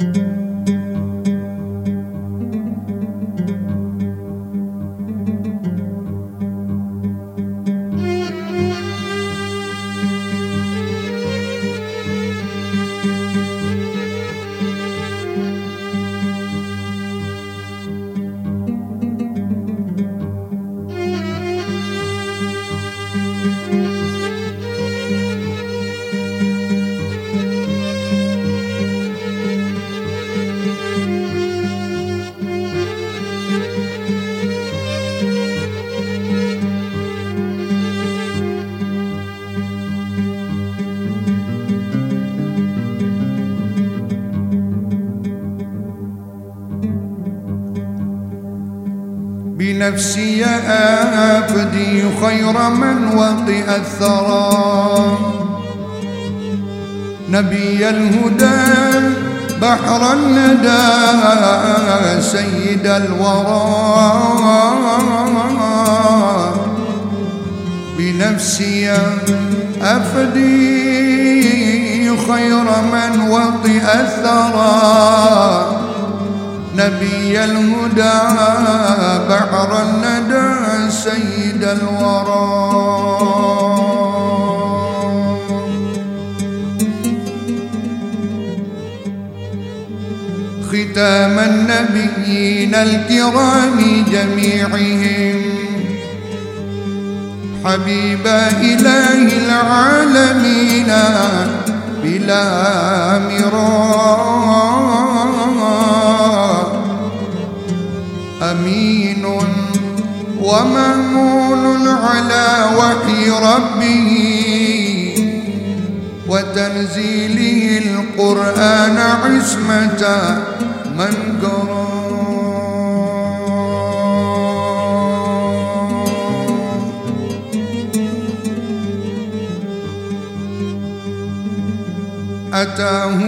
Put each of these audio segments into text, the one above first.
Música بنفسي أفدي خير من وطئ الثرى. نبي الهدى بحر الندى سيد الورى. بنفسي أفدي خير من وطئ الثرى. نبي الهدى الكرام جميعهم. حبيب إله العالمين بلا مراء. أمين ومأمون على وحي ربه. وتنزيله القرآن عصمة من قرأ. أتاه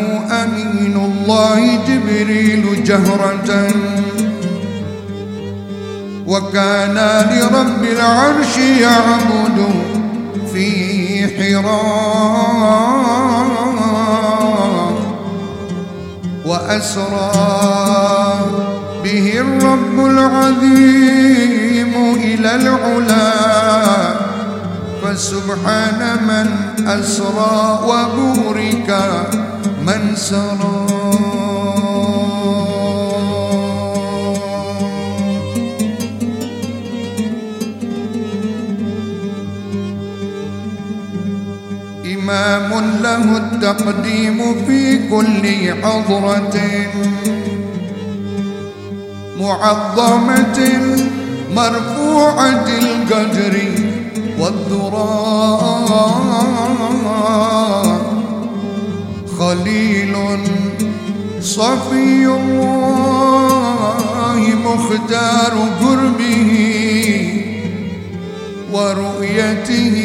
أمين الله جبريل جهرة. وكان لرب العرش يعبد في حراء. وأسرى به الرب العظيم إلى العلا. فسبحان من أسرى وبورك من سرى. إمام له التقديم في كل حضرة معظمة مرفوعة القدر. والذراء خليل صفي الله مختار قربه ورؤيته.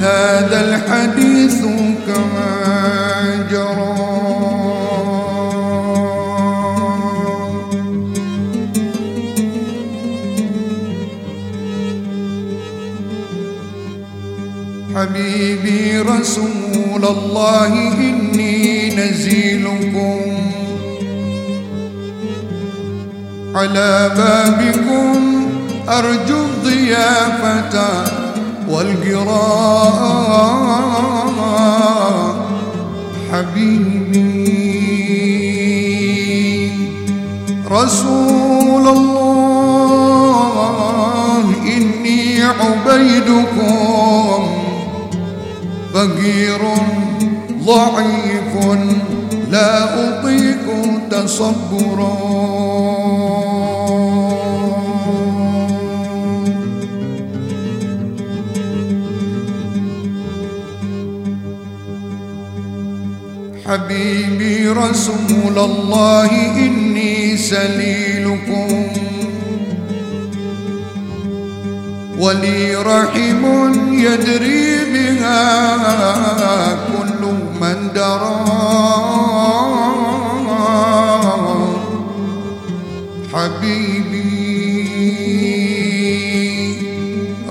هذا الحديث كما رسول الله إني نزيلكم على بابكم أرجو الضيافة والقراء حبيبي رسول الله إني عبيدكم. فقير ضعيف لا أطيق تصبرا حبيبي رسول الله إني سليلكم. ولي رحم يدري بها كل من درى. حبيبي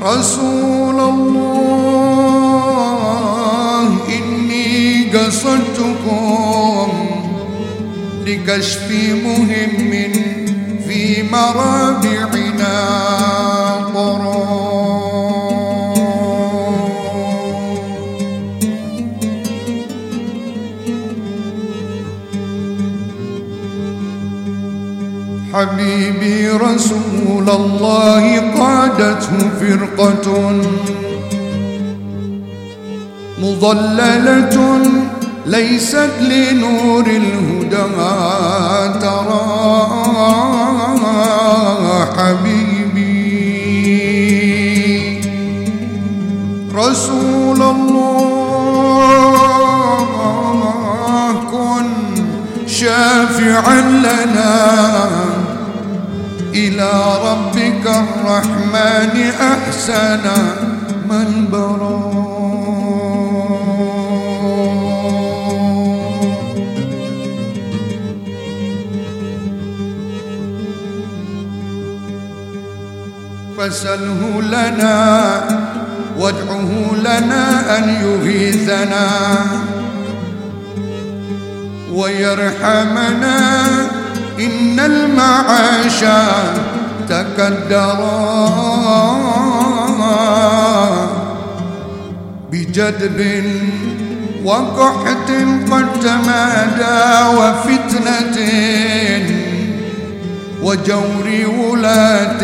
رسول الله إني قصدتكم لكشف رسول الله قادته فرقة مضللة ليست لنور الهدى ترى. حبيبي رسول الله كن شافعا لنا. ربك الرحمن أحسن من برا فسله لنا وادعه لنا أن يغيثنا ويرحمنا. إن المعاش تكدرا بجدب وقحط قد تمادى وفتنة وجور ولاة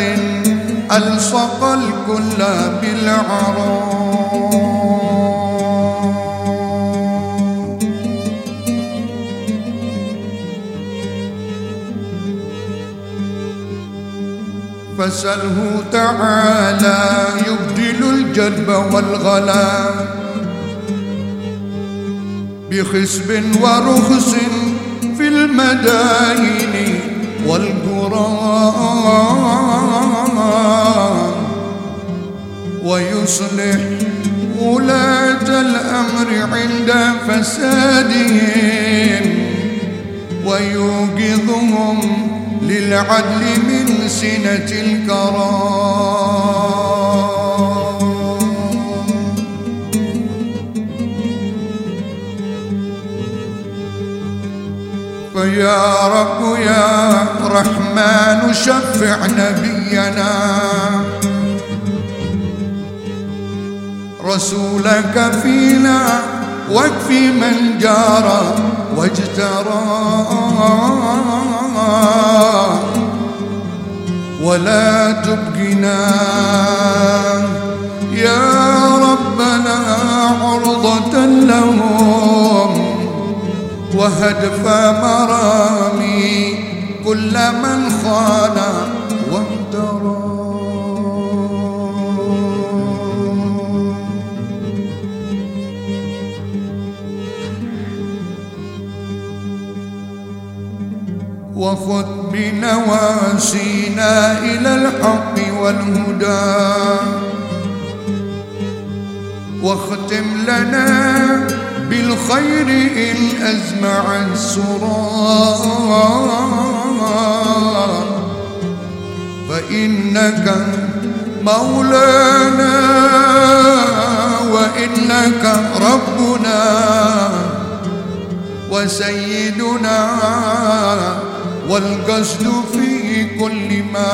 ألصق الكل بالعراء فسله تعالى. يبدل الجلب والغلا بخسب ورخص في المداين والقرى ويصلح ولاة الأمر عند فسادهم. ويوقظهم للعدل من سنة الكرام فيا رب يا رحمن شفع نبينا. رسولك فينا واكفي من جار واجترى. ولا تبقنا. يا ربنا عرضة لهم وهدف مرامي كل من خان وامترى. وخذ بنواسينا إلى الحق والهدى. واختم لنا بالخير إن أزمع السرار فإنك مولانا وإنك ربنا وسيدنا والقصد في كل ما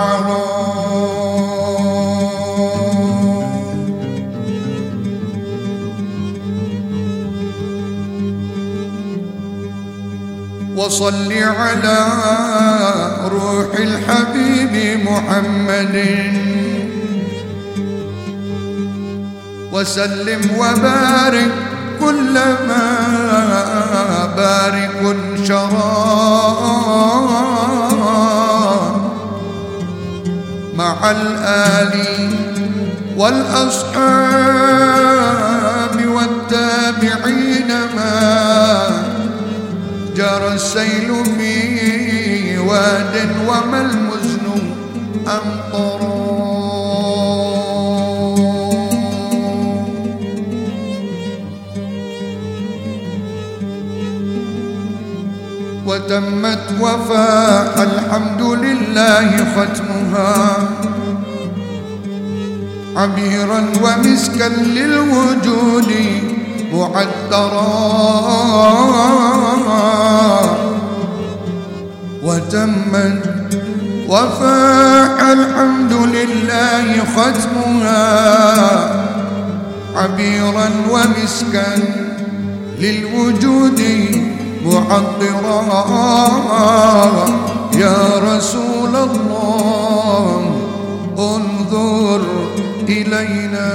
عرى. وصل على روح الحبيب محمد. وسلم وبارك كلما بارك شرى مع الآل والأصحاب. وتمت وفاء الحمد لله ختمها. عبيرا ومسكا للوجود معدرا وتمت وفاء الحمد لله ختمها. عبيرا ومسكا للوجود معطرا يا رسول الله انظر إلينا.